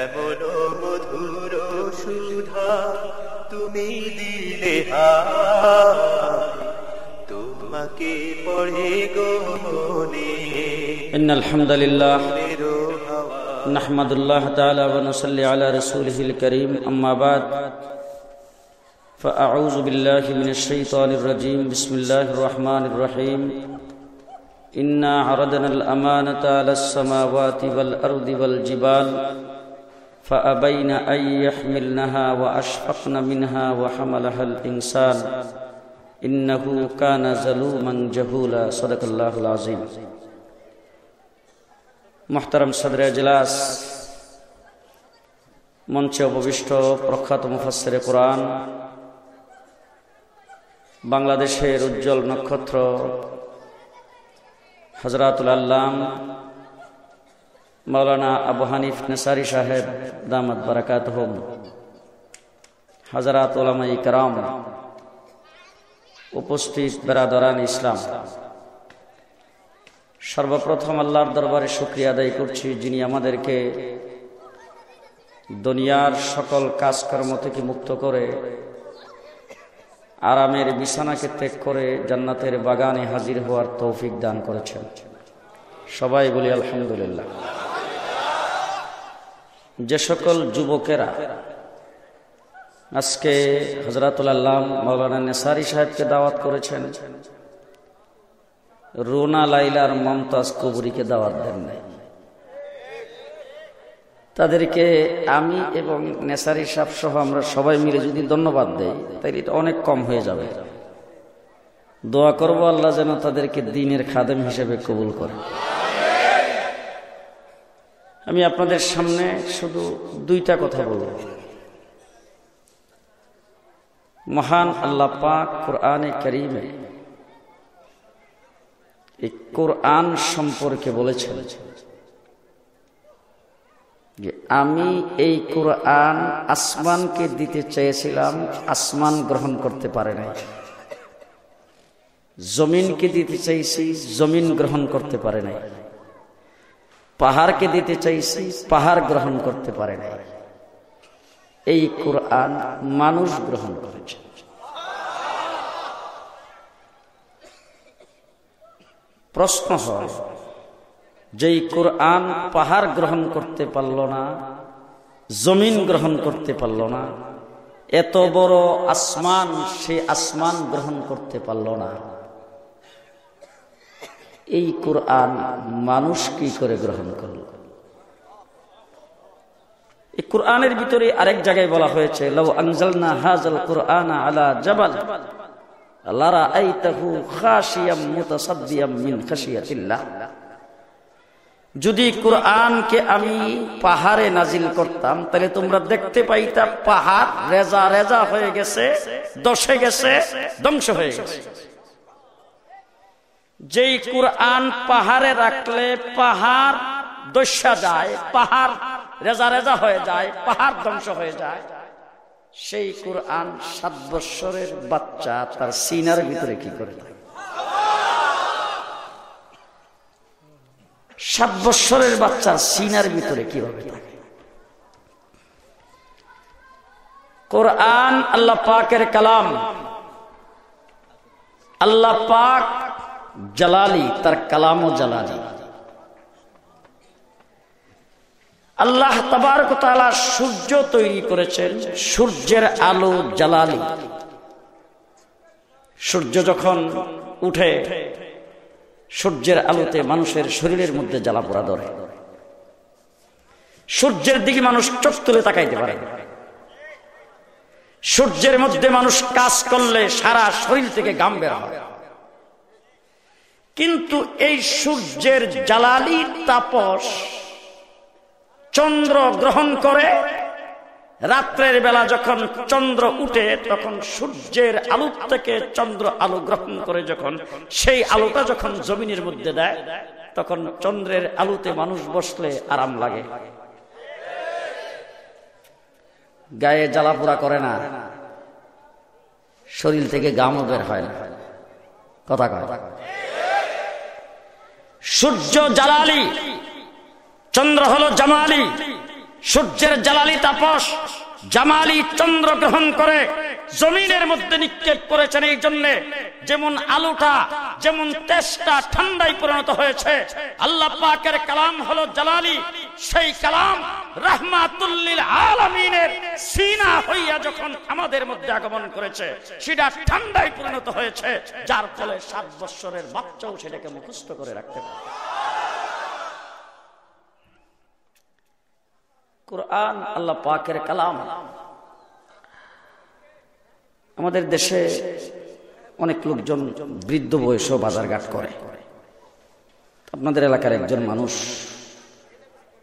এমন মধুর সুধা তুমি দিলে হায়, তোমাকে পড়ে গো মনে إن الحمد لله মেরো হাওয়া نحمد الله تعالى ونصلي على رسوله الكريم أما بعد فأعوذ بالله من الشيطان الرجيم بسم الله الرحمن الرحيم إنا عرضنا الأمانة على السماوات والأرض والجبال فأبين أن يحملنها وأشفقن منها وحملها الإنسان إنه كان ظلوما جهولا صدق الله العظيم মোহতারাম সদরে এজলাস মঞ্চে উপবিষ্ট প্রখ্যাত মুফাসের কোরআন বাংলাদেশের উজ্জ্বল নক্ষত্র হজরাতুল আল্লাম মৌলানা আবু হানিফ নেসারি সাহেব দামদ বারাকাত হোম হাজারাত ওলামাই কারাম, উপস্থিত বেরাদরান ইসলাম। সর্বপ্রথম আল্লাহর দরবারে শুক্রিয়া আদায় করছি যিনি আমাদেরকে দুনিয়ার সকল কাজকর্ম থেকে মুক্ত করে, আরামের বিছানাকে ত্যাগ করে জান্নাতের বাগানে হাজির হওয়ার তৌফিক দান করেছেন। সবাই বলি আলহামদুলিল্লাহ। যে সকল যুবকেরা আজকে হজরাতুল আল্লাহ মৌলানা নেসারি সাহেবকে দাওয়াত করেছেন, রোনা লাইলার মমতাজ কবরীকে দাওয়াত দেন নাই। তাদেরকে আমি এবং নেসারি সাহ সহ আমরা সবাই মিলে যদি ধন্যবাদ দেই, তাহলে এটা অনেক কম হয়ে যাবে। দোয়া করব আল্লাহ যেন তাদেরকে দিনের খাদেম হিসেবে কবুল করে। আমি আপনাদের সামনে শুধু দুইটা কথা বলব। মহান আল্লাহ পাক কোরআনে করিমে এই কোরআন সম্পর্কে বলেছেন যে আমি এই কোরআন আসমানকে দিতে চেয়েছিলাম, আসমান গ্রহণ করতে পারে নাই। জমিনকে দিতে চাইছি জমিন গ্রহণ করতে পারে নাই। পাহাড়কে দিতে চাইছি পাহাড় গ্রহণ করতে পারে নাই। এই কোরআন মানুষ গ্রহণ করেছে। প্রশ্ন হয়, যেই কোরআন পাহাড় গ্রহণ করতে পারল না, জমিন গ্রহণ করতে পারল না, এত বড় আসমান সে আসমান গ্রহণ করতে পারল না। এই কোরআন মানুষ কি করে গ্রহণ করল? এই কোরআনের ভিতরে আরেক জায়গায় বলা হয়েছে লও আনজালনা হাজাল কোরআন আলা জাবাল লারা আইতাহু খাশিয়াম যদি কোরআনকে আমি পাহাড়ে নাজিল করতাম, তাহলে তোমরা দেখতে পাইতা পাহাড় রেজা রেজা হয়ে গেছে, দশে গেছে, ধ্বংস হয়ে গেছে। যেই কোরআন পাহাড়ে রাখলে পাহাড় দস্যা যায়, পাহাড় রেজা রেজা হয়ে যায়, পাহাড় ধ্বংস হয়ে যায়। সেই কোরআন সাত বৎসরের বাচ্চা তার সিনার ভিতরে কি করে সাত বৎসরের বাচ্চার সিনার ভিতরে কীভাবে থাকে? কোরআন আল্লাহ পাকের কালাম। আল্লাহ পাক জালালি, তার কালামও জালালি। আল্লাহ তাবারকতালা সূর্য তৈরি করেছেন, সূর্যের আলো জালালি। সূর্য যখন উঠে, সূর্যের আলোতে মানুষের শরীরের মধ্যে জ্বালা পোড়া ধরে। সূর্যের দিকে মানুষ চোখ তুলে তাকাইতে পারে। সূর্যের মধ্যে মানুষ কাজ করলে সারা শরীর থেকে গাম বের হয়। কিন্তু এই সূর্যের জালালি তাপস চন্দ্র গ্রহণ করে, রাত্রের বেলা যখন চন্দ্র উঠে, তখন সূর্যের আলো থেকে চন্দ্র আলো গ্রহণ করে যখন, সেই আলোটা যখন জমিনের মধ্যে দেয়, তখন চন্দ্রের আলোতে মানুষ বসলে আরাম লাগে। গায়ে জ্বালাপোড়া করে না, শরীর থেকে গামও বের হয় না। কথা কয়। সূর্য জালালি। চন্দ্র হলো জামালি। সূর্যের জালালি তাপস। জামালি চন্দ্র গ্রহণ করে। জমিনের মধ্যে নিক্ষেপ করেছেন এই জন্য। যেমন আলুটা, যেমন তেজটা ঠান্ডায় পরিণত হয়েছে। আল্লাহ পাকের কালাম হলো জালালি। সেই কালাম রাহমাতুল্লিল আলামিনের সিনা হইয়া যখন আমাদের মধ্যে আগমন করেছে, সেটা ঠান্ডায় পরিণত হয়েছে, যার ফলে সাত বৎসরের বাচ্চাও সেটাকে মুখস্থ করে রাখতে পারে। কোরআন আল্লাহ পাকের কালাম। আমাদের দেশে অনেক লোকজন বৃদ্ধ বয়সেও বাজারঘাট করে। আপনাদের এলাকার একজন মানুষ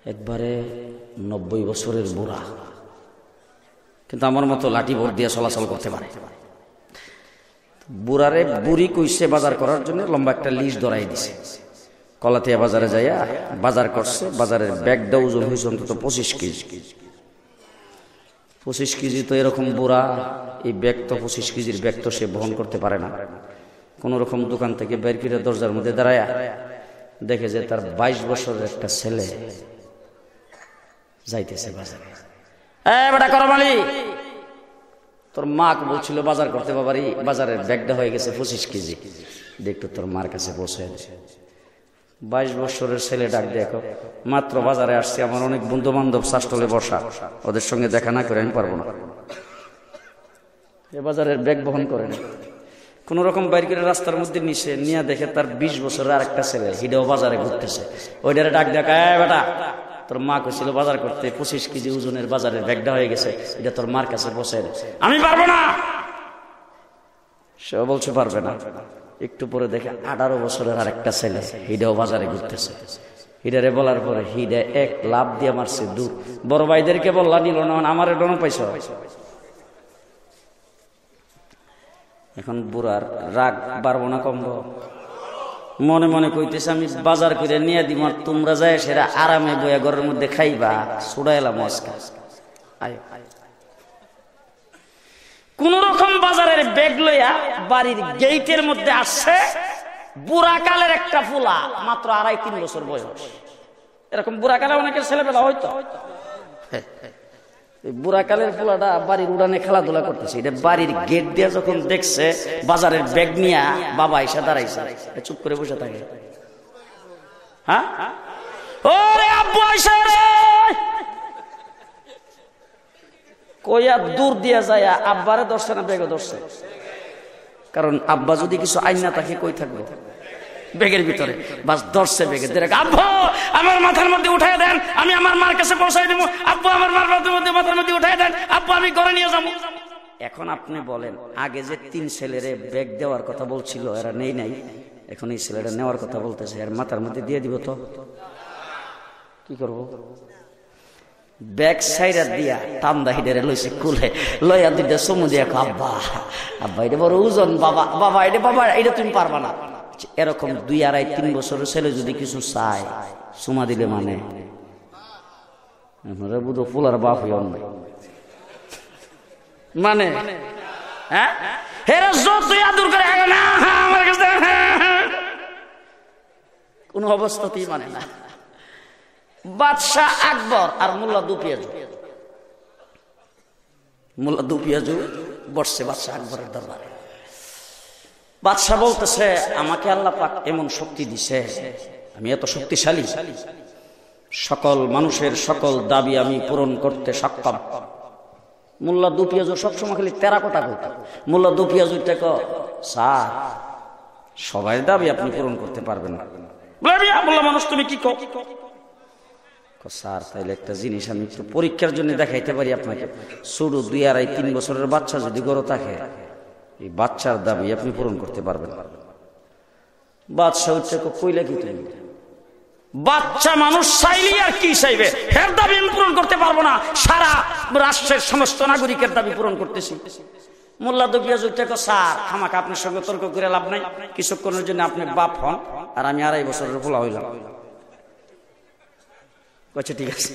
একবারে নব্বই বছরের বুড়া। কিন্তু আমার মতো লাঠি ভোট দিয়ে চলাচল করতে পারে। বুড়ারে বুড়ি কইসে বাজার করার জন্য, লম্বা একটা লিস্ট ধরাই দিছে। কলাতিয়া বাজারে যাইয়া বাজার করছে, বাজারের ব্যাগটা ওজন হয়েছে অন্তত পঁচিশ কেজি। পঁচিশ কেজি তো এরকম বুড়া, এই ব্যাগ তো পঁচিশ কেজির ব্যাগ তো সে বহন করতে পারে না। কোন রকম দোকান থেকে বের করে দরজার মধ্যে দাঁড়ায়া দেখে যে তার বাইশ বছরের একটা ছেলে যাইতেছে বাজারে। বেটা করমালি তোর মা বলছিল বাজার করতে পারি বাজারের ব্যাগটা হয়ে গেছে পঁচিশ কেজি। দেখতো তোর মার কাছে বসে বাইশ বছরের ছেলে ডাক দেখো, মাত্র বাজারে আসছে আমার অনেক বন্ধু বান্ধব শাস্তলে বসা। ওদের সঙ্গে দেখা না করে আমি পারব না। এ বাজারের ব্যাগ বহন করেন কোন রকম বাইর করে রাস্তার মধ্যে নিচে নিয়ে দেখে তার বিশ বছরের আর একটা ছেলে, হিডেও বাজারে ঘুরতেছে। ওইটারে ডাক দেখা বেটা। তোর মা কইছিল বাজার করতে পঁচিশ কেজি ওজনের বাজারের ব্যাগটা হয়ে গেছে, এটা তোর মার কাছে বসে আমি পারব না! সেও বলছে, পারবে না। একটু পরে দেখে আঠারো বছরের আর একটা ছেলে হিডাও বাজারে ঘুরতেছে। হিডারে বলার পরে হিডা এক লাভ দিয়ে মারছে দু বড় ভাইদেরকে বললা, নিল না, আমার ডন পাইছ? এখন বুড়ার রাগ বাড়বো না কমবো? মনে মনে কইতেছে, আমি বাজার করে নিয়ে দিব আর তোমরা যায় সেটা আরামে বইয়া ঘরের মধ্যে খাইবা। ছুড়াইলাম আজকে। আয়। কোন রকম বাজারের ব্যাগ লইয়া বাড়ির গেইটের মধ্যে আসছে বুড়াকালের একটা ফুলা, মাত্র আড়াই তিন বছর বয়স। এরকম বুড়াকালে অনেকের ছেলেবেলা হয়তো। বুড়াকালের ফুলাটা বাড়ির উড়ানে খেলাধুলা করতেছে। এটা বাড়ির গেট দিয়ে যখন দেখছে, বাজারের ব্যাগ নিয়ে বাবা এসে দাঁড়াইছে। চুপ করে বসে থাকে। হ্যাঁ? ওরে আব্বু কইয়া দূর দিয়া যায় আব্বারে ধরছে না বেগে ধরছে? কারণ আব্বা যদি কিছু আইন না থাকে, কই থাকবে? বেগের ভিতরে। বাস ধরছে বেগে দেখ, আব্বু, আমার মাথার মধ্যে উঠাই দেন, আমি আমার মার কাছে পৌঁছাই দেবো। আব্বু, আমার মার মধ্যে মাথার মধ্যে উঠাই দেন। আব্বু, আমি ঘরে নিয়ে যাব। এখন আপনি বলেন, আগে যে তিন ছেলেরে ব্যাগ দেওয়ার কথা বলছিল, এরা নেই নাই। এখন এই ছেলেটা নেওয়ার কথা বলতেছে, এর মাথার মধ্যে দিয়ে দিব তো। কি করব? ব্যাক সাইডার দিয়া টান্দা হিডারে লইছে কুলে। লইয়া দিতে সমু দিয়া আব্বা আব্বা, এটা বড় ওজন, বাবা বাবা, এটা বাবা, এটা তুমি পারবা না। এরকম দুই আড়াই তিন বছরের ছেলে যদি কিছু চায়, সুমা দিলে মানে। বুধ ফুলার বাপ হইন মানে? হ্যাঁ? করে আমার কাছে কোন অবস্থাতেই মানে না। বাদশাহ আকবর আর মোল্লা দু পেঁয়াজু মোল্লা দু পেঁয়াজু বসছে বাদশাহ আকবরের দরবারে। বাদশাহ বলতেছে, আমাকে আল্লাহ পাক এমন শক্তি দিছে, আমি এত শক্তিশালী। সকল মানুষের সকল দাবি আমি পূরণ করতে সক্ষম। মোল্লা দু পেঁয়াজু সবসময় খালি তেরা কথা মোল্লা দু পেঁয়াজু সবাই দাবি আপনি পূরণ করতে পারবেন মানুষ, তুমি কি কো স্যার, তাইলে একটা জিনিস আমি একটু পরীক্ষার জন্য দেখাইতে পারি আপনাকে। শুরু দুই আড়াই তিন বছরের বাচ্চা যদি গড়ে থাকে এই বাচ্চার দাবি আপনি পূরণ করতে পারবেন বাচ্চা হচ্ছে কইলে কি তুমি বাচ্চা মানুষ চাইলেই আর কি চাইবে? হের দাবি আমি পূরণ করতে পারব না। সারা রাষ্ট্রের সমস্ত নাগরিকের দাবি পূরণ করতেছি। মোল্লা দবিয়া জুটেকো স্যার আমাকে আপনার সঙ্গে তর্ক করে লাভ নাই। কিছুক্ষণের জন্য আপনি বাপ হন আর আমি আড়াই বছরের ফোলা হইলাম। কচ্ছে ঠিক আছে।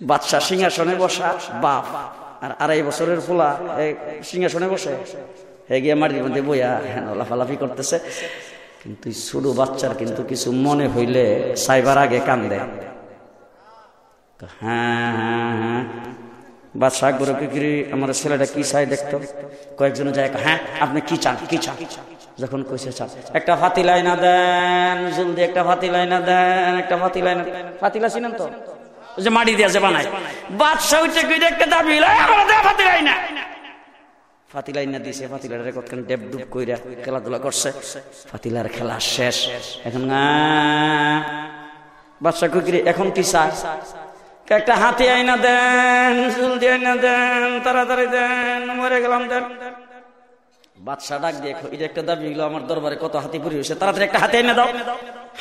বাচ্চা সিংহাসনে বসা বাপ। আর আড়াই বছরের পোলা সিংহাসনে বসে। হে গিয়ে মাটির মধ্যে বইয়া হ্যাঁ লাফালাফি করতেছে। কিন্তু ছোট বাচ্চার কিন্তু কিছু মনে হইলে সাইবার আগে কান্দে। হ্যাঁ হ্যাঁ হ্যাঁ। বাদশাহ আকবর কিরি আমার ছেলেটা কি চাই দেখতো? কয়েকজন যায় হ্যাঁ আপনি কি চান কি চান? যখন কইছে, চান। একটা ফাতি লাইনা দেন, জলদি একটা ফাতি লাইনা দেন, একটা ফাতি লাইনা ফাতিলা চিনেন তো? যে মাটি দিয়ে বানায়। বাদশাহ উঠে কইরে একটা দাবি লাই আমার দেয়া ফাতি লাইনা দিছে খেলাধুলা করছে। খেলা শেষ। এখন এখন একটা হাতি আইনা দেন জলদি আইনা দেন, তাড়াতাড়ি দেন, মরে গেলাম দেন। বাদশাহ ডাক দিয়ে এটা একটা দাবি হলো আমার দরবারে কত হাতি পুরি হয়েছে, তাড়াতাড়ি একটা হাতি এনে দাও।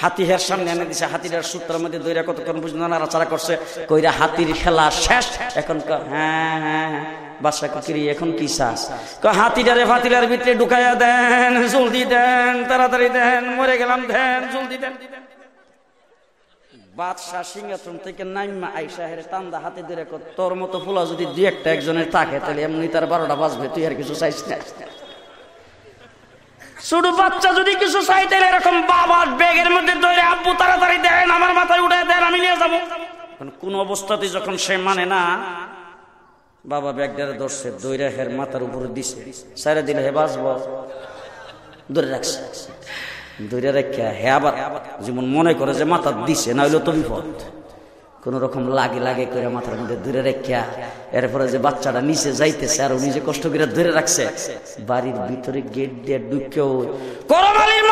হাতি হের সামনে এনে দিছে, হাতিটার সূত্রের মধ্যে দইরা কতক্ষণ পর্যন্ত নাড়াচাড়া করছে, কইরা হাতির খেলা শেষ। এখন হ্যাঁ হ্যাঁ হ্যাঁ। এখন কি ভিতরে দেন, জলদি তাড়াতাড়ি মরে গেলাম সিংহাসন থেকে আইসা টান্দা হাতে তোর মতো ফুলা যদি দুই একটা একজনের থাকে, তাহলে এমনি তার বারোটা বাজবে, তুই আর কিছু চাইস না। ছোট বাচ্চা যদি কিছু চাই, তাহলে এরকম বাবার ব্যাগের মধ্যে ধরে, আব্বু, তাড়াতাড়ি দেন, আমার মাথায় উঠে দেন, আমি নিয়ে যাব। কোন অবস্থাতে যখন সে মানে না, বাবা ব্যাগটারে ধরছে দৈরা হের মাথার উপরে দিছে, সাইরা দিলে হে বাঁচব। ধরে রাখছে। ধরে রেখে হে আবার, যেমন মনে করে যে মাথা দিছে না হইল তো বিপদ। কোন রকম লাগে লাগে করে মাথার মধ্যে ধরে রেখা, এরপরে যে বাচ্চাটা নিচে যাইতেছে আর যে কষ্ট করে ধরে রাখছে, বাড়ির ভিতরে গেট দিয়ে ঢুকেও, করমালির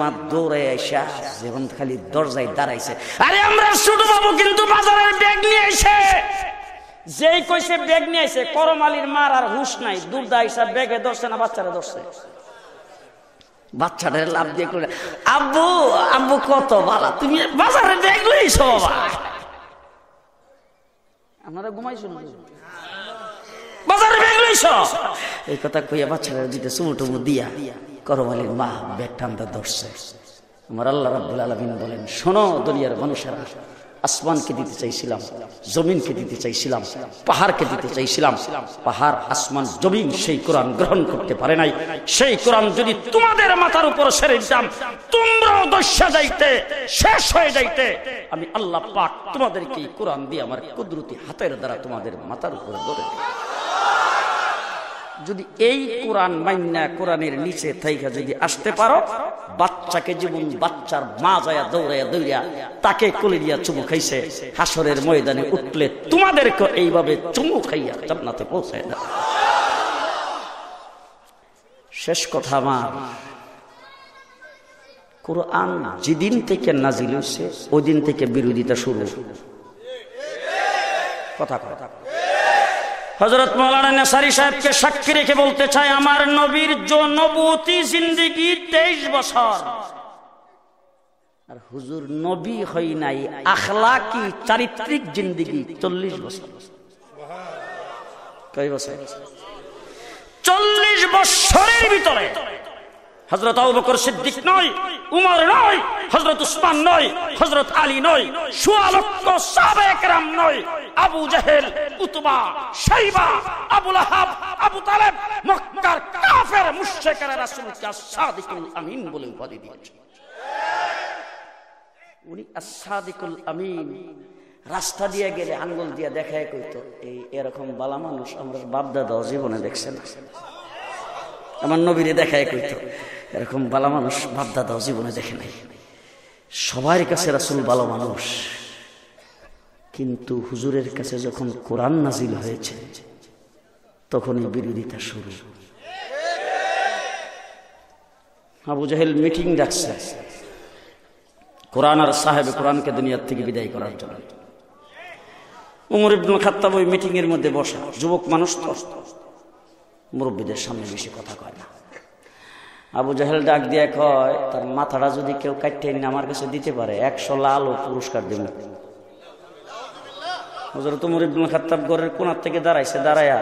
মা! দৌড়াই আইসা, যেমন খালি দরজায় দাঁড়াইছে, আরে আমরা ছোট বাবু কিন্তু বাজারের ব্যাগ নিয়ে আইছে যেই কইছে ব্যাগ নিয়ে আইছে করমালির মার আর হুশ নাই দুর্দা আইসা ব্যাগে ধরছে না, বাচ্চারা ধরছে। বাচ্চাটার লাভ দিয়ে করে। আব্বু আব্বু কত বালা তুমি বাজারে লইছো বাবা। আপনারা ঘুমাইছো না বাজারে ব্যাগ লইছো এই কথা কইয়া বাচ্চারা দিতে চুমু টুমু দিয়া করমালির মা ব্যাগ টানতে ধরছে। আমার আল্লাহ রাব্বুল আলামিন বলেন শোনো দুনিয়ার মানুষেরা আসমানকে দিতে চাইছিলাম, জমিনকে দিতে চাইছিলাম, পাহাড়কে দিতে চাইছিলাম। পাহাড়, আসমান, জমিন সেই কোরআন গ্রহণ করতে পারে নাই। সেই কোরআন যদি তোমাদের মাথার উপর সেরে দিতাম, তোমরাও দস্যা যাইতে, শেষ হয়ে যাইতে। আমি আল্লাহ পাক তোমাদেরকে কোরআন দিয়ে আমার কুদরতি হাতের দ্বারা তোমাদের মাথার উপর দিই। যদি এই কোরআন মান্না কোরআনের নিচে থাইকা যদি আসতে পারো, বাচ্চাকে যেমন বাচ্চার মা যায় দৌড়াইয়া দৌড়িয়া তাকে কোলে চুমু খাইছে হাসরের ময়দানে উঠলে তোমাদেরকে এইভাবে চুমু খাইয়া জান্নাতে পৌঁছায় না শেষ কথা আমার, কোরআন যেদিন থেকে নাজিল হয়েছে ওই দিন থেকে বিরোধিতা শুরু। কথা কথা হজরত মৌলানা নেসারি সাহেবকে সাক্ষী রেখে বলতে চাই, আমার নবীর জনবতী জিন্দিগি তেইশ বছর। আর হুজুর নবী হই নাই, আখলাকি চারিত্রিক জিন্দিগি চল্লিশ বছর। কয় বছর? চল্লিশ বছরের ভিতরে। হজরত সিদ্দিক নয়, উমর নয় হজরত উসমান নয় হজরত আলী নয়, সোয়া লক্ষ সাহাবা একরাম নয় আবু জাহেল, উতবা, শাইবা আবুল আহাব আবু তালেব, মক্কার কাফের মুশরিকেরা রাসূলকে সাদিকুল আমিন বলে উপাধি দিয়েছে উনি আসাদিকুল আমিন, রাস্তা দিয়ে গেলে আঙ্গুল দিয়ে দেখায় কইতো, এই এরকম বালা মানুষ আমরা বাপ দাদা জীবনে দেখছে না। আমার নবীরে দেখায় কইতো, এরকম বালা মানুষ বাপ দাদাও জীবনে দেখে নাই। সবার কাছে রাসুল ভালো মানুষ। কিন্তু হুজুরের কাছে যখন কোরআন নাজিল হয়েছে তখন এই বিরোধিতা শুরু। আবু জাহেল মিটিং ডাকছে। কোরআন আর সাহেব কোরআনকে দুনিয়ার থেকে বিদায় করার জন্য। উমর ইবনুল খাত্তাব ওই মিটিং এর মধ্যে বসা। যুবক মানুষ তো। মুরব্বীদের সামনে বেশি কথা কয় না। আবু জাহেল ডাক দিয়ে কয়, তার মাথাটা যদি কেউ কাটতে আমার কাছে দিতে পারে, একশো লাল ও পুরস্কার দেব। হজরত উমর ইবনুল খাত্তাব ঘরের কোনার থেকে দাঁড়াইছে, দাঁড়ায়া।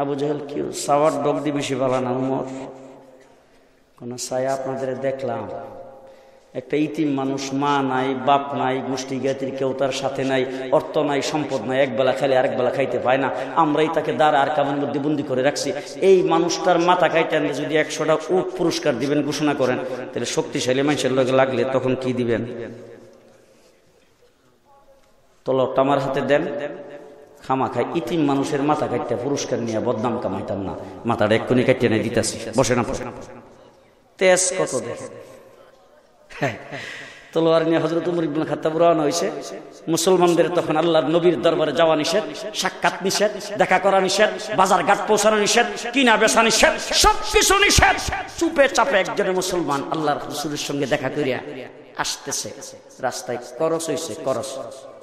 আবু জাহেল, কি সাওয়ার ডগ দিয়ে বেশি ভালো না, উমর? কোন সায়া আপনাদের দেখলাম। একটা ইতিম মানুষ, মা নাই, বাপ নাই, গোষ্ঠী জ্ঞাতির কেউ তার সাথে নাই, অর্থ নাই, সম্পদ নাই একবেলা খাইলে আরেক বেলা খাইতে পায় না। আমরাই তাকে দাঁড় আর কামের মধ্যে বন্দি করে রাখছি। এই মানুষটার মাথা খাইতে আনলে যদি একশোটা উট পুরস্কার দিবেন, ঘোষণা করেন, তাহলে শক্তিশালী মানুষের লোক লাগলে তখন কি দিবেন? তলটা আমার হাতে দেন। খামা খাই, ইতিম মানুষের মাথা কাটতে পুরস্কার নিয়ে বদনাম কামাইতাম না। মাথাটা এক্ষুনি কাটতে নেই, দিতেছি। বসে না বসে না তেজ কত দেখে। তলোয়ার নিয়ে হজরত উমর ইবনে খাত্তাব রওনা হয়েছে মুসলমানদের তখন আল্লাহর নবীর দরবারে যাওয়া নিষেধ, সাক্ষাৎ নিষেধ, দেখা করা নিষেধ, বাজার ঘাট পৌঁছানো নিষেধ, কিনা বেচা নিষেধ সব কিছু নিষেধ। চুপে চাপে একজনের মুসলমান আল্লাহর রসুলের সঙ্গে দেখা করিয়া আসতেছে। রাস্তায় করস হয়েছে করস।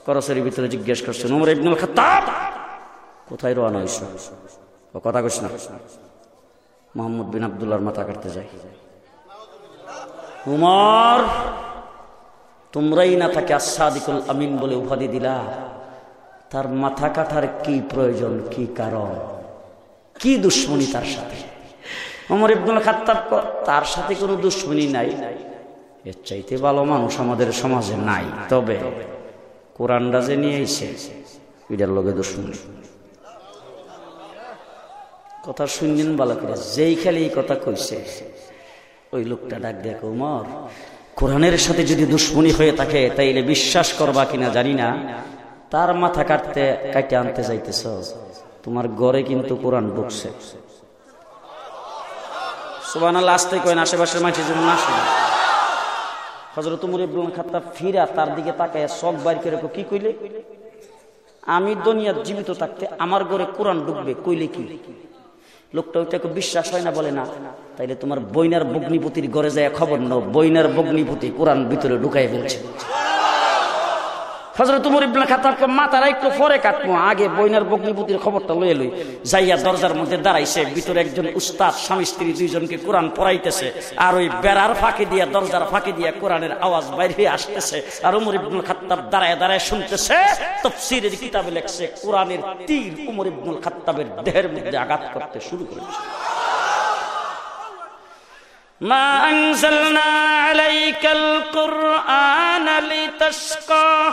করসের ভিতরে জিজ্ঞেস করছেন উমর ইবনুল খাত্তাব, কোথায় রওনা হয়েছে ও কথা কইস না। মোহাম্মদ বিন আবদুল্লাহর মাথা কাটতে যাই। উমর তোমরাই না তাকে আসাদিকুল আমিন বলে উপাধি দিলা। তার মাথা কাটার কি প্রয়োজন, কি কারণ, কি দুশ্মনী তার সাথে? উমর ইবনুল খাত্তাব, তার সাথে কোনো দুশ্মনী নাই। এর চাইতে ভালো মানুষ আমাদের সমাজে নাই, তবে কোরআনটা যে নিয়ে এসে এটার লগে দুশ্মনী কথা শুনলেন ভালো করে, যেই খালি এই কথা কইছে, ওই লোকটা ডাক দেখ উমর, কোরআনের সাথে যদি দুশ্মনী হয়ে থাকে, তাইলে বিশ্বাস করবা কিনা জানি না। তার মাথা কাটতে কাটে আনতে যাইতেছ। তোমার গড়ে কিন্তু কোরআন ঢুকছে। সুবান আল্লাহ আসতে কয়েন আশেপাশের মানুষের জন্য না শুনে। হজরত উমর ইবনুল খাত্তাব ফিরা তার দিকে তাকায় সব বাইর করে কি কইলে? আমি দুনিয়ার জীবিত থাকতে আমার ঘরে কোরআন ডুববে কইলে কি? লোকটা ওইটাকে বিশ্বাস হয় না, বলে, না। তাইলে তোমার বইনার বগ্নিপতির ঘরে যায় খবর নাও, বইনার বগ্নিপতি কোরআন ভিতরে ঢুকাই ফেলছে। হজরত উমর ইবনে খাতাবকে মাথার একটু পরে কাটবো আগে বইনার বগ্নিপতির খবরটা লয়ে লই যাইয়া দরজার মধ্যে দাঁড়াইছে ভিতরে একজন উস্তাদ স্বামী স্ত্রী দুইজনকে কোরআন পড়াইতেছে আর ওই বেড়ার ফাঁকে দিয়া দরজার ফাঁকে দিয়া কোরআনের আওয়াজ বাইরে হয়ে আসতেছে আর উমর ইবনুল খাত্তাব দাঁড়ায় দাঁড়ায় শুনতেছে তফসিরের কিতাবে লেখছে কোরআনের তীর উমর ইবনুল খাত্তাবের দেহের মধ্যে আঘাত করতে শুরু করেছে ما أنزلنا عليك القرآن لتشقى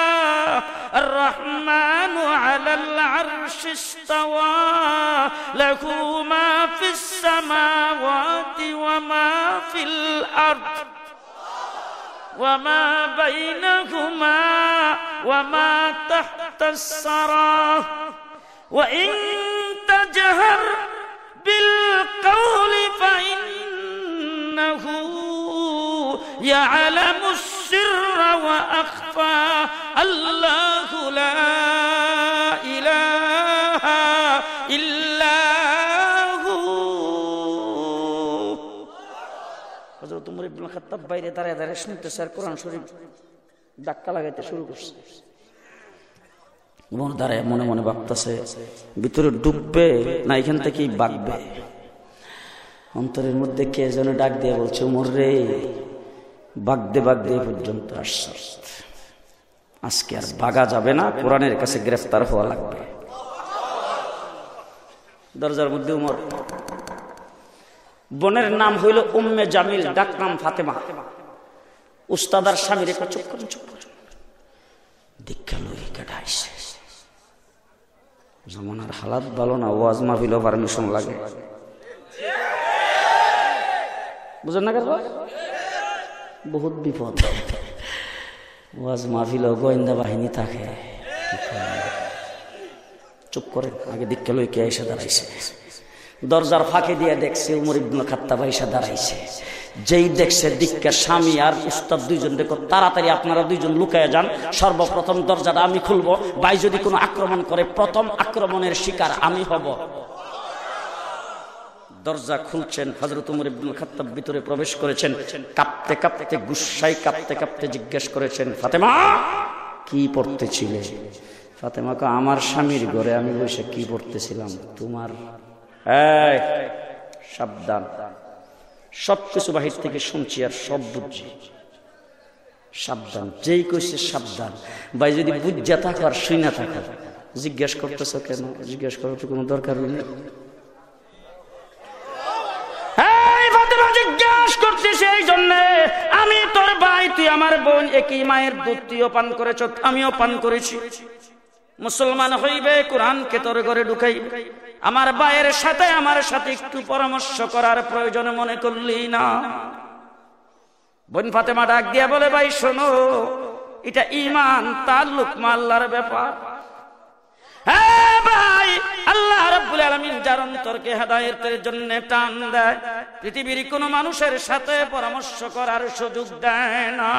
الرحمن على العرش استوى له ما في السماوات وما في الأرض. وما بينهما وما تحت الثرى. وإن تجهر بالقول فإنه يعلم السر وأخفى الله لا إله إلا هو হযরত উমর ইবনে খাত্তাব বাইরে দাঁড়ায় দাঁড়ায় শুনতেছে আর কোরআন শরীফ ধাক্কা লাগাইতে শুরু করছে মন দাঁড়ায় মনে মনে ভাবতেছে ভিতরে ডুববে না এখান থেকেই বাগবে অন্তরের মধ্যে কে যেন ডাক দিয়ে বলছে উমর রে বাগদে বাগদে পর্যন্ত আসছ। আজকে আর বাগা যাবে না, কোরআনের কাছে গ্রেফতার হওয়া লাগবে। দরজার মধ্যে উমর। বোনের নাম হইল উম্মে জামিল, ডাক নাম ফাতেমা। উস্তাদার স্বামী রেখা চুপ করুন চুপ করুন দীক্ষা লই জমানার হালাত ভালো না, ওয়াজ মাহফিলও পারমিশন লাগে। বুঝেন না কেন বহুত বিপদ। ওয়াজ মাহফিল গোয়েন্দা বাহিনী থাকে। চুপ করেন, আগে দীক্ষা লই কে এসে দাঁড়াইছে। দরজার ফাঁকে দিয়ে দেখছে উমর ইবনুল খাত্তাব এসে দাঁড়াইছে। যেই দেখছে দীক্ষা স্বামী আর উস্তাদ দুইজন, দেখো তাড়াতাড়ি আপনারা দুইজন লুকায় যান। সর্বপ্রথম দরজাটা আমি খুলবো। ভাই যদি কোনো আক্রমণ করে, প্রথম আক্রমণের শিকার আমি হব। দরজা খুলছেন হজরত উমর ইবনুল খাত্তাব ভিতরে প্রবেশ করেছেন। কাঁপতে কাঁপতে গুসাই কাঁপতে কাঁপতে জিজ্ঞেস করেছেন, ফাতেমা, কি পড়তেছিলে? ফাতেমাকে আমার স্বামীর ঘরে আমি বসে কি পড়তেছিলাম? তোমার? সাবধান। সবকিছু বাহির থেকে শুনছি আর সব বুঝছি। সাবধান, যেই কইছে সাবধান। ভাই, যদি বুঝা থাকো আর শুই না থাকো, জিজ্ঞেস করতেছ কেন? জিজ্ঞেস করার তো কোনো দরকার নেই এই ফাতেমা এই জন্য আমি তোর ভাই, তুই আমার বোন, একই মায়ের দুধ তুইও পান করেছ আমিও পান করেছি। মুসলমান হইবে, কোরআনকে তোর ঘরে ঢুকাই আমার ভাইয়ের সাথে আমার সাথে একটু পরামর্শ করার প্রয়োজন মনে করলি না। বোন ফাতেমা ডাক দিয়া বলে, ভাই, শোনো, এটা ইমান তাল্লুক মাল্লার ব্যাপার। হ্যাঁ ভাই, আল্লাহ রাব্বুল আলামিন যার অন্তরকে হেদায়েতের জন্য টান দেয়, পৃথিবীর কোন মানুষের সাথে পরামর্শ করার সুযোগ দেয় না।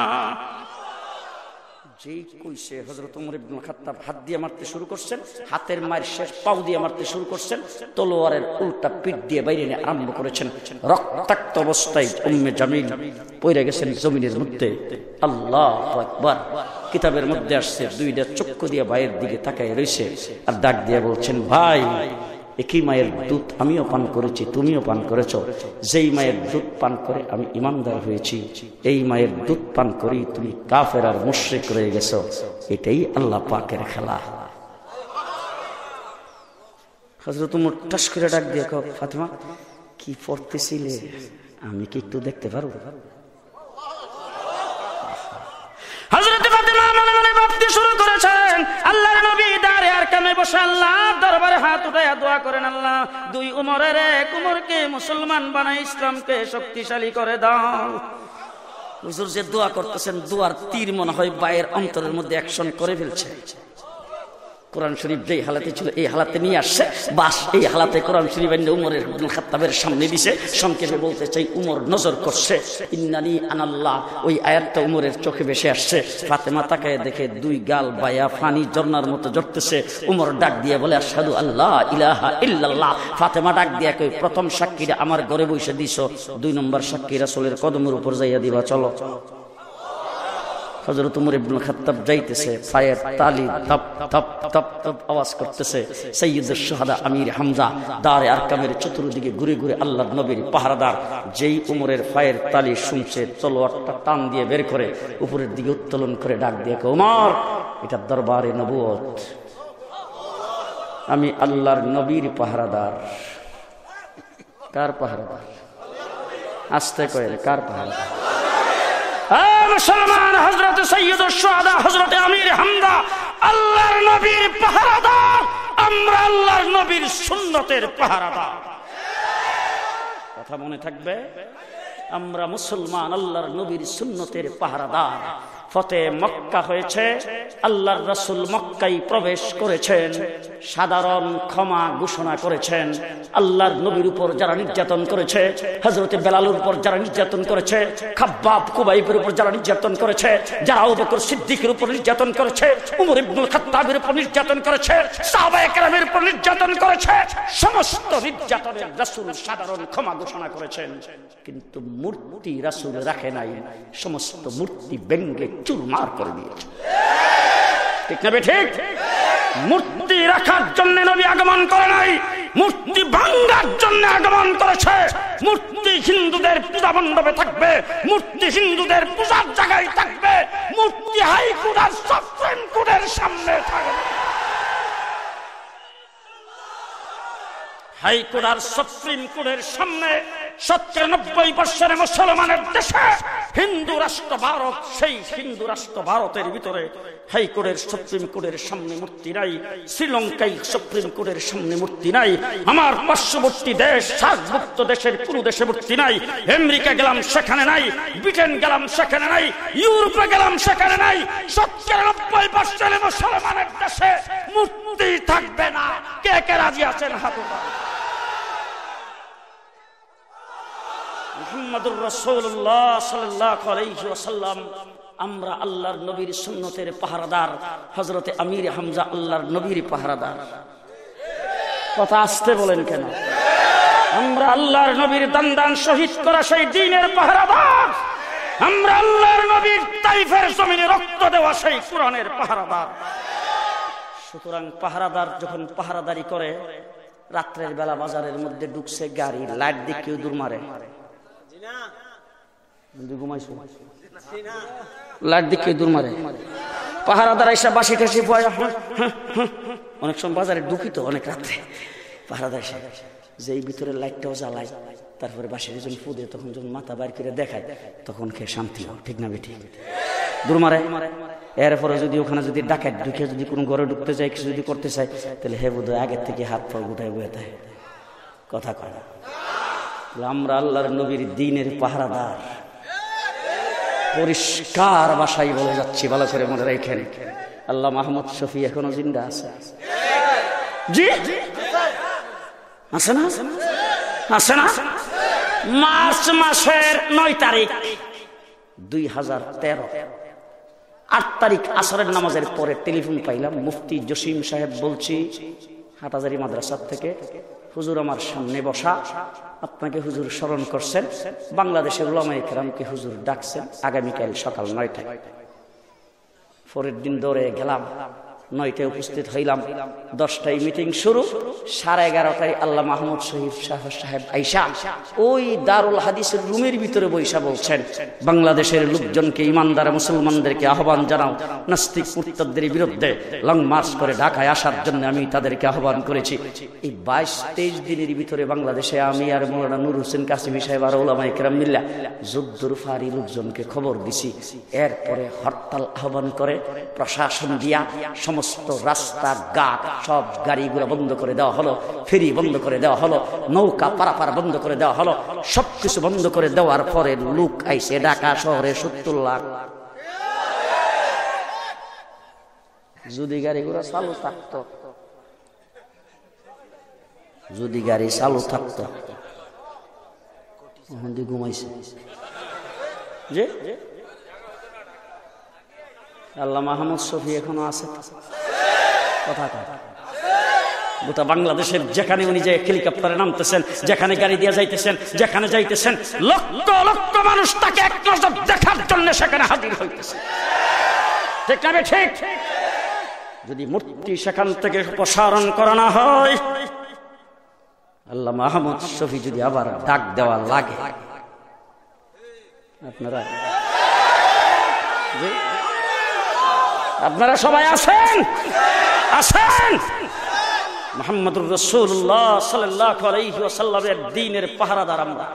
যেই কইছে হযরত ওমর ইবনে খাত্তাব, হাত দিয়ে মারতে শুরু করছেন, হাতের মায়ের শেষ পাও দিয়ে মারতে শুরু করছেন, তলোয়ারের উল্টা পিঠ দিয়ে বাইরে নিয়ে আরম্ভ করেছেন। রক্তাক্ত অবস্থায় উম্মে জামিল পড়ে গেছেন জমিনের মধ্যে। আল্লাহ আকবার। কিতাবের মধ্যে আসছে, দুইটা চক্ষু দিয়ে ভাইয়ের দিকে তাকায় রয়েছে আর ডাক দিয়ে বলছেন, ভাই, একই মায়ের দুধ আমিও পান করেছি, তুমিও পান করেছ। যেই মায়ের দুধ পান করে আমি ইমানদার হয়েছি, এই মায়ের দুধ পান করি তুমি কাফের আর মুশ্রিক রয়ে গেছ। এটাই আল্লাহ পাকের খেলা। ডাক দিয়ে কি পড়তেছিলে? আমি কি একটু দেখতে পারব হযরত ফাতেমা মনে মনে ভাবতে শুরু করেছেন, আল্লাহর নবী দাঁড়ে আর কামে বসে আল্লাহ দরবারে হাত উঠাইয়া দোয়া করেন, আল্লাহ, দুই উমরের এক উমরকে মুসলমান বানাই ইসলামকে শক্তিশালী করে দাও। হুজুর যে দোয়া করতেছেন, দোয়ার তীর মনে হয় বায়ের অন্তরের মধ্যে অ্যাকশন করে ফেলছে। কোরআন শরীফ যেই হালাতে ছিল, এই হালাতে নিয়ে আসছে। বাস, এই হালাতে কোরআন শরীফ এনে উমরের খাত্তাবের সামনে দিছে। সংক্ষেপে বলতে চাই, উমর নজর করছে। ইন্নানি আনাল্লাহ, ওই আয়াতটা উমরের চোখে ভেসে আসছে। ফাতেমা তাকায় দেখে দুই গাল বায়া ফানি ঝর্ণার মতো জড়তেছে উমর ডাক দিয়ে বলে আসাদু আল্লাহ ইলাহা ইল্লাল্লাহ। ফাতেমা ডাক দিয়ে কই প্রথম সাক্ষীরা আমার ঘরে বসে দিছ। দুই নম্বর সাক্ষীরা রাসূলের কদমের উপর যাইয়া দিবা, চলো। হজরত উমর ইবনুল খাত্তাব যাইতেছে ফায়ের তালি তপ তপ তপ তপ আওয়াজ করতেছে সৈয়দুল শাহাদা আমির হামজা দারে আরকামের চতুর্দিকে ঘুরে ঘুরে আল্লাহর নবীর পাহারাদার যেই উমরের ফায়ের তালি শুনছে তলোয়ারটা টান দিয়ে বের করে উপরের দিকে উত্তোলন করে ডাক দিয়ে উমর এটা দরবারে নবুয়ত। আমি আল্লাহর নবীর পাহারাদার। কার পাহারাদার? আসতে কয়েল কার পাহারাদার? হ্যাঁ, মুসলমান হজরত সৈয়দ সাদা হজরত আমির হামদা, আল্লাহর নবীর পাহারাদার আমরা আল্লাহর নবীর সুন্নতের পাহারাদার কথা মনে থাকবে? আমরা মুসলমান আল্লাহর নবীর সুন্নতের পাহারাদার। ফতে মক্কা হয়েছে, আল্লাহর রসুল মক্কাই প্রবেশ করেছেন, সাধারণ ক্ষমা ঘোষণা করেছেন, আল্লাহর নবীর উপর যারা নির্যাতন করেছে হজরতে বেলালুর উপর যারা নির্যাতন করেছে, খাব্বাব কুবাইবের উপর যারা নির্যাতন করেছে, যারা বকর সিদ্দিকের উপর নির্যাতন করেছে, উমর ইবনুল খাত্তাবের উপর নির্যাতন করেছে সাহাবা একরামের উপর নির্যাতন করেছে, সমস্ত নির্যাতনের রাসূল সাধারণ ক্ষমা ঘোষণা করেছেন। কিন্তু মূর্তি রাসূল রাখে নাই, সমস্ত মূর্তি ব্যঙ্গে চুরমার করে দিয়েছে। ঠিক না ঠিক? মূর্তি রাখার জন্য নবী আগমন করে নাই, মূর্তি ভাঙ্গার জন্য আগমন করেছে। মূর্তি হিন্দুদের পূজা মণ্ডপে থাকবে, মূর্তি হিন্দুদের পূজার জায়গায় থাকবে, মূর্তি হাইকোর্ট আর সুপ্রিম কোর্টের সামনে থাকবে। হাইকোর্ট আর সুপ্রিম কোর্টের সামনে সত্তর নব্বই বৎসরে মুসলমানের দেশে হিন্দু রাষ্ট্র ভারত, সেই হিন্দু রাষ্ট্র ভারতের ভিতরে হাইকোর্টের, সুপ্রিম কোর্টের সামনে মূর্তি নাই, শ্রীলঙ্কায় সুপ্রিম কোর্টের সামনে মূর্তি নাই, আমার পার্শ্ববর্তী দেশ, সার্কভুক্ত দেশের কোন দেশে মূর্তি নাই, আমেরিকা গেলাম সেখানে নাই, ব্রিটেন গেলাম সেখানে নাই, ইউরোপে গেলাম সেখানে নাই সত্তর নব্বই বৎসরে মুসলমানের দেশে মূর্তি থাকবে না। কে কে রাজি আছেন হাত মুহাম্মাদুর রাসূলুল্লাহ সাল্লাল্লাহু আলাইহি ওয়াসাল্লাম, আমরা আল্লাহর নবীর সুন্নতের পাহারাদার, হযরতে আমির হামজা আল্লাহর নবীর পাহারাদার। কথা আসতে বলেন কেন? আমরা আল্লাহর নবীর দান শহীদ করা সেই দিনের পাহারাদার। আমরা আল্লাহর নবীর তাইফের জমিনে রক্ত দেওয়া সেই কোরআনের পাহারাদার। সুতরাং পাহারাদার যখন পাহারাদারি করে, রাত্রের বেলা বাজারের মধ্যে ঢুকছে গাড়ি, লাইট দিয়ে কেউ দূর মারে। লাইট দিয়ে কেউ দূর মারে। পাহারাদার এসে বাসি ঠাসি ভয় অনেক সময় বাজারে ঢুকি তো অনেক রাত্রে। পাহারাদার এসে যে ভিতরে লাইটটাও জ্বালায় তারপরে বাসির যখন ফুদে তখন যখন মাথা বাইর করে দেখায় তখন খেয়ে শান্তি হয়। ঠিক না বেটি দূর মারে। এরপরে যদি ওখানে যদি ডাকাত ঢুকে যদি কোনো ঘরে ঢুকতে চায় কিছু যদি করতে চায় তাহলে হে বোধ আগের থেকে হাত পা গুটায় বয়ে দেয়। কথা কয় না। আমরা আল্লাহর নবীর দিনের পাহারাদার। পরিষ্কার বাসায় বলে যাচ্ছি, ভালো করে মনে রাখেন। আল্লাহ মাহমুদ শফি এখনও জিন্দা আছে। জি? আছে মার্চ মাসের নয় তারিখ, দুই হাজার তেরো। আট তারিখ আসরের নামাজের পরে টেলিফোন পাইলাম, মুফতি জসিম সাহেব বলছি হাটাজারি মাদ্রাসার থেকে হুজুর আমার সামনে বসা। আপনাকে হুজুর স্মরণ করছেন। বাংলাদেশের উলামাই কেরামকে হুজুর ডাকছেন আগামীকাল সকাল নয়টায়। পরের দিন দৌড়ে গেলাম। নয়টায় উপস্থিত হইলাম। দশটায় মিটিং শুরু। সাড়ে এগারোটায় আল্লাহ মাহমুদ শহীদ শাহ সাহেব আইসা ওই দারুল হাদিসের রুমের ভিতরে বৈশা বলছেন, বাংলাদেশের লোকজনকে, ইমানদার মুসলমানদেরকে আহ্বান জানাও। নাস্তিক মুক্তাদের বিরুদ্ধে লং মার্চ করে ঢাকায় আসার জন্য আমি তাদেরকে আহ্বান করেছি। এই বাইশ, তেইশ দিনের ভিতরে বাংলাদেশে আমি আর মৌলানা নুর হোসেন কাসিমি সাহেব আর ওলামাই কেরাম মিল্লা যুদ্ধর ফারি লোকজনকে খবর দিছি। এরপরে হরতাল আহ্বান করে প্রশাসন দিয়া সমস্ত রাস্তা ঘাট সব গাড়িগুলো বন্ধ করে দেওয়া হলো, ফেরি বন্ধ করে দেওয়া হলো, নৌকা পারাপার বন্ধ করে দেওয়া হলো, সবকিছু বন্ধ করে দেওয়ার পরে লোক আইসে ঢাকা শহরে সত্তর লাখ। যদি গাড়িগুলো চালু থাকতো। যদি গাড়ি চালু থাকতো। ঘুমাইছে। যে? আল্লাহ মাহমুদ শফি এখনও আছে? কথা কথা গোটা বাংলাদেশের যেখানে উনি যে হেলিকপ্টারে নামতেছেন, যেখানে গাড়ি দিয়ে যাইতেছেন, যেখানে যাইতেছেন, লক্ষ লক্ষ মানুষ তাকে এক নজর দেখার জন্য সেখানে হাজির হইতেছে। ঠিক না ঠিক? যদি মূর্তি সেখান থেকে প্রসারণ করানো হয়, আল্লাহ মাহমুদ শফি যদি আবার ডাক দেওয়া লাগে, আপনারা আপনারা সবাই আছেন আছেন মোহাম্মদুর রসুল্লাহ সাল্লামের দিনের পাহারাদার আমরা।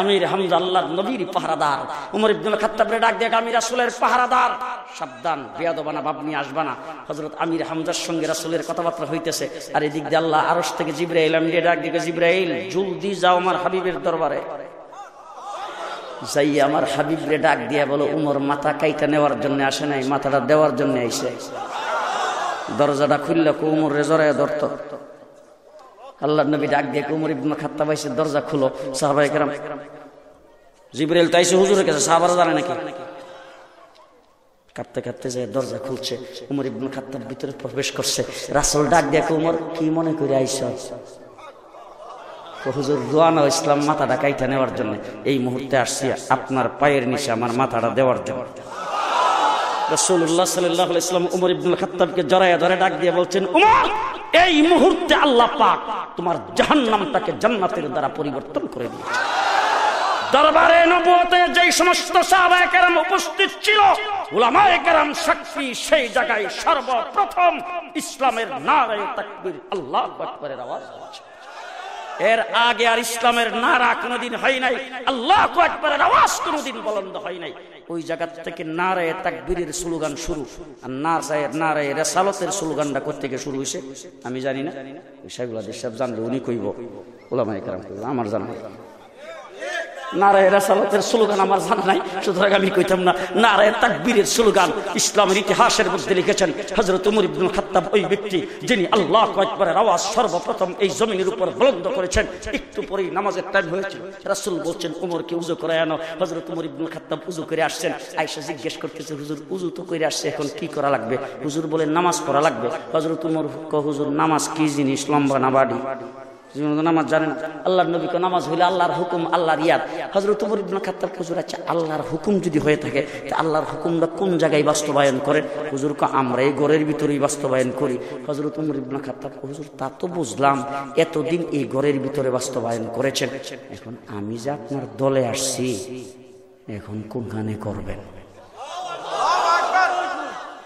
আমির হামজা আল্লাহ নবীর পাহারাদার। উমর ইবনুল খাত্তাবরে ডাক দেখ আমি রাসূলের পাহারাদার। সাবধান বেয়াদবানা বাবনি আসবানা হজরত আমির হামজার সঙ্গে রাসুলের কথাবার্তা হইতেছে। আর এদিক দিয়ে আল্লাহ আরশ থেকে জিব্রাইল আমি ডাক দেখে দিকে জিব্রাইল, জলদি যাও আমার হাবিবের দরবারে। যাই আমার হাবিবরে ডাক দিয়া বলো, উমর, মাথা কাইটা নেওয়ার জন্য আসে নাই, মাথাটা দেওয়ার জন্য আইসে দরজাটা খুললে উমর রে জড়ায় ধরত। আল্লাহ নবী ডাক দিয়ে উমর ইবনে খাত্তাব আইসে দরজা খুলো। সাহাবায়ে কেরাম জিবরাইল তাইসে হুজুরের কাছে, সাহাবারা জানে নাকি? কাঁপতে কাঁপতে যায়, দরজা খুলছে, উমর ইবনে খাত্তাব ভিতরে প্রবেশ করছে। রাসূল ডাক দিয়ে উমর, কি মনে করে আইসা হুজুর ইসলাম মাথাটা কাইটা নেওয়ার জন্য এই মুহূর্তে আসছি আপনার পায়ের নিচে আমার মাথাটা দেওয়ার জন্য। রসুল্লাহ সাল্লাহ ইসলাম ডাক দিয়ে বলছেন এই মুহূর্তে আল্লাহ পরিবর্তন করে দরবারে সমস্ত উপস্থিত ছিল সাক্ষী সেই জায়গায় সর্বপ্রথম ইসলামের নারায়ে তাকবীর আওয়াজ এর আগে আর ইসলামের নারা কোনোদিন হয় নাই, আল্লাহ একবারের আওয়াজ কোনোদিন বলন্দ হয় নাই। ওই জায়গা থেকে নারায় তাকবীরের স্লোগান শুরু, আর নারায় নারায় রেসালতের স্লোগানটা থেকে শুরু হয়েছে আমি জানি না। সেগুলো দেশ জানলে উনি কইব ওলামাই কারাম কইব, আমার জানা নারায় রাসালতের স্লোগান আমার জানা নাই, সুতরাং আমি কইতাম না ইতিহাসের লিখেছেন সর্বপ্রথম এই জমিনের উপর করেছেন, একটু উজু করে আসছেন। জিজ্ঞেস করতেছে, হুজুর উজু তো করে আসছে, এখন কি করা লাগবে? হুজুর বলে নামাজ পড়া লাগবে। হযরত উমর হুজুর, নামাজ কি জিনিস? লম্বা না বাড়ি? নামাজ জানে না। আল্লাহর নবীকে নামাজ হইলে আল্লাহর হুকুম আল্লাহর ইয়াদ। হজরত উমর ইবনে খাত্তাব হুজুর আচ্ছা আল্লাহর হুকুম যদি হয়ে থাকে তা আল্লাহর হুকুমটা কোন জায়গায় বাস্তবায়ন করে? হুজুর কো আমরা এই ঘরের ভিতরেই বাস্তবায়ন করি। হজরত উমর ইবনে খাত্তাব হুজুর তা তো বুঝলাম। এতদিন এই ঘরের ভিতরে বাস্তবায়ন করেছেন। এখন আমি যে আপনার দলে আসছি এখন কোনখানে করবেন?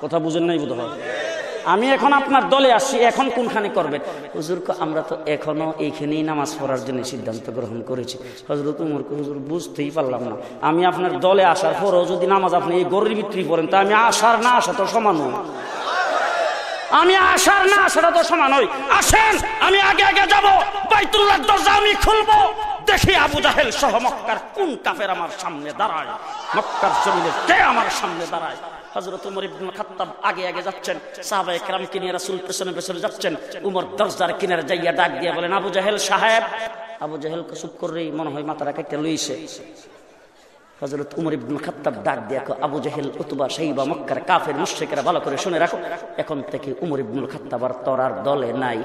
কথা বুঝেন নাই বোধ হয় আমি এখন আপনার দলে আসছি এখন কোনখানে করবেন হুজুর কো, আমরা তো এখনও এইখানেই নামাজ পড়ার জন্য সিদ্ধান্ত গ্রহণ করেছি। হজরত উমর কো, হুজুর বুঝতেই পারলাম না। আমি আপনার দলে আসার পরও যদি নামাজ আপনি এই গরের ভিতরে পড়েন তা আমি আসার না আসা তো সমান আমি আসার না আসাটা তো সমান হই আসেন আমি আগে আগে যাব। বাইতুল্লাহ দরজা আমি খুলবো। দেখি আবু জাহেল সহ মক্কার কোন কাফের আমার সামনে দাঁড়ায়। মক্কার জমিনে কে আমার সামনে দাঁড়ায়? হযরত উমর ইবনে খাত্তাব আগে আগে যাচ্ছেন। সাহাবায়ে কেরামকে নিয়ে রাসূল পেছনে পেছনে যাচ্ছেন। উমর দরজার কিনারে যাইয়া ডাক দিয়ে বলেন, আবু জাহেল সাহেব। আবু জাহেল চুপ করেই মনে হয় মাথাটা কেটে লইছে। হজরত উমর ইবনুল খাত্তাব ডাক দিয়ে আবু জাহেল, উতবা সাইবা মক্কার কাফের মুশরিকরা ভালো করে শুনে রাখো। এখন থেকে উমর ইবনুল খাত্তাব আর তোরার দলে নাই।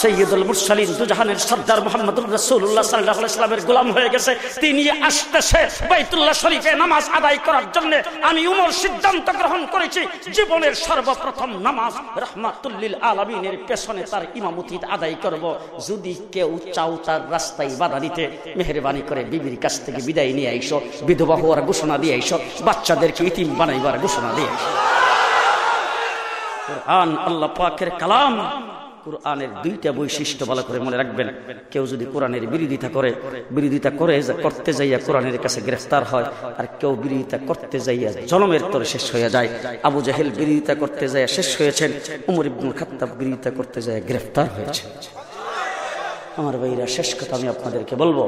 সৈয়দুল মুরসালিন দুজাহানের সর্দার মোহাম্মদুর রাসূলুল্লাহ সাল্লাল্লাহু আলাইহি সাল্লামের গোলাম হয়ে গেছে। তিনি আসতেছে বাইতুল্লাহ শরীফে নামাজ আদায় করার জন্য আমি উমর সিদ্ধান্ত গ্রহণ করেছি, জীবনের সর্বপ্রথম নামাজ রাহমাতুল্লিল আলামিনের পেছনে তার ইমামতি আদায় করব। যদি কেউ চাও তার রাস্তায় বাধা দিতে, মেহরবানি করে বিবির কাছ থেকে বিদায় নিয়ে আইসো, বিধবা হওয়ার ঘোষণা দিয়ে আইসো, বাচ্চাদেরকে ইতিম বানাইবার ঘোষণা দিয়ে আইসো। আল্লাহ পাকের কালাম। কোরআনের দুইটা বৈশিষ্ট্য ভালো করে মনে রাখবেন। কেউ যদি কোরআনের বিরোধিতা করে বিরোধিতা করে করতে যাইয়া কোরআনের কাছে গ্রেফতার হয়, আর কেউ বিরোধিতা করতে যাইয়া জনমের তরে শেষ হয়ে যায়। আবু জাহেল বিরোধিতা করতে যাইয়া শেষ হয়েছেন, উমর ইবনুল খাত্তাব বিরোধিতা করতে যায় গ্রেফতার হয়েছে আমার ভাইরা, শেষ কথা আমি আপনাদেরকে বলব,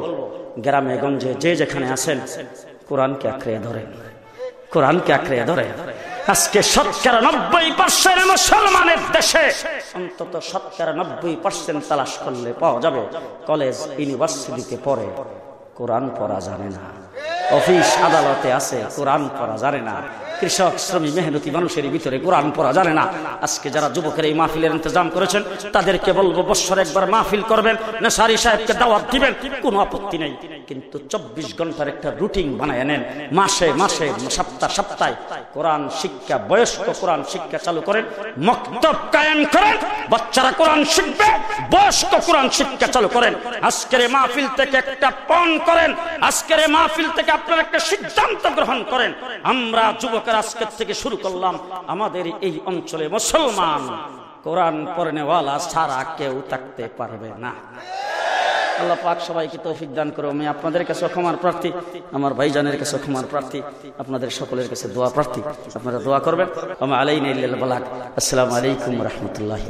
গ্রামে, গঞ্জে যে যেখানে আছেন, কোরআনকে আঁকড়ে ধরেন। কোরআনকে আঁকড়ে ধরে আজকে শতকরা নব্বই পার্সেন্ট মুসলমানের দেশে। অন্তত শতকরা নব্বই পার্সেন্ট তালাশ করলে পাওয়া যাবে। কলেজ, ইউনিভার্সিটিতে পড়ে। কোরআন পড়া জানে না। অফিস, আদালতে আছে, কোরআন পড়া জানে না। কৃষক শ্রমিক মেহনতি মানুষের ভিতরে কোরআন পড়া জানে না। আজকে যারা যুবকের এই মাহফিলের ইন্তজাম করেছেন, তাদেরকে বলব, বৎসর একবার মাহফিল করবেন, নেসারি সাহেবকে দাওয়াত দিবেন, কোনো আপত্তি নেই। কিন্তু চব্বিশ ঘণ্টার একটা রুটিন বানায় নেন। মাসে মাসে, সপ্তাহ, সপ্তাহে কোরআন শিক্ষা, বয়স্ক কোরআন শিক্ষা চালু করেন, মক্তব কায়েম করেন, বাচ্চারা কোরআন শিখবে, বয়স্ক কোরআন শিক্ষা চালু করেন। আজকের মাহফিল থেকে একটা পণ করেন, আজকের মাহফিল থেকে আপনারা একটা সিদ্ধান্ত গ্রহণ করেন। আমরা যুবকের আজকের থেকে শুরু করলাম আমাদের এই অঞ্চলে মুসলমান। কোরআন পড়নেওয়ালা সারা কেউ থাকতে পারবে না। আল্লাহ পাক সবাইকে তৌফিক দান করো আমি আপনাদের কাছে ক্ষমার প্রার্থী, আমার ভাইজানের কাছে ক্ষমার প্রার্থী, আপনাদের সকলের কাছে দোয়া প্রার্থী। আপনারা দোয়া করবেন। আমার আলাইন আসসালামু আলাইকুম রহমতুল্লাহ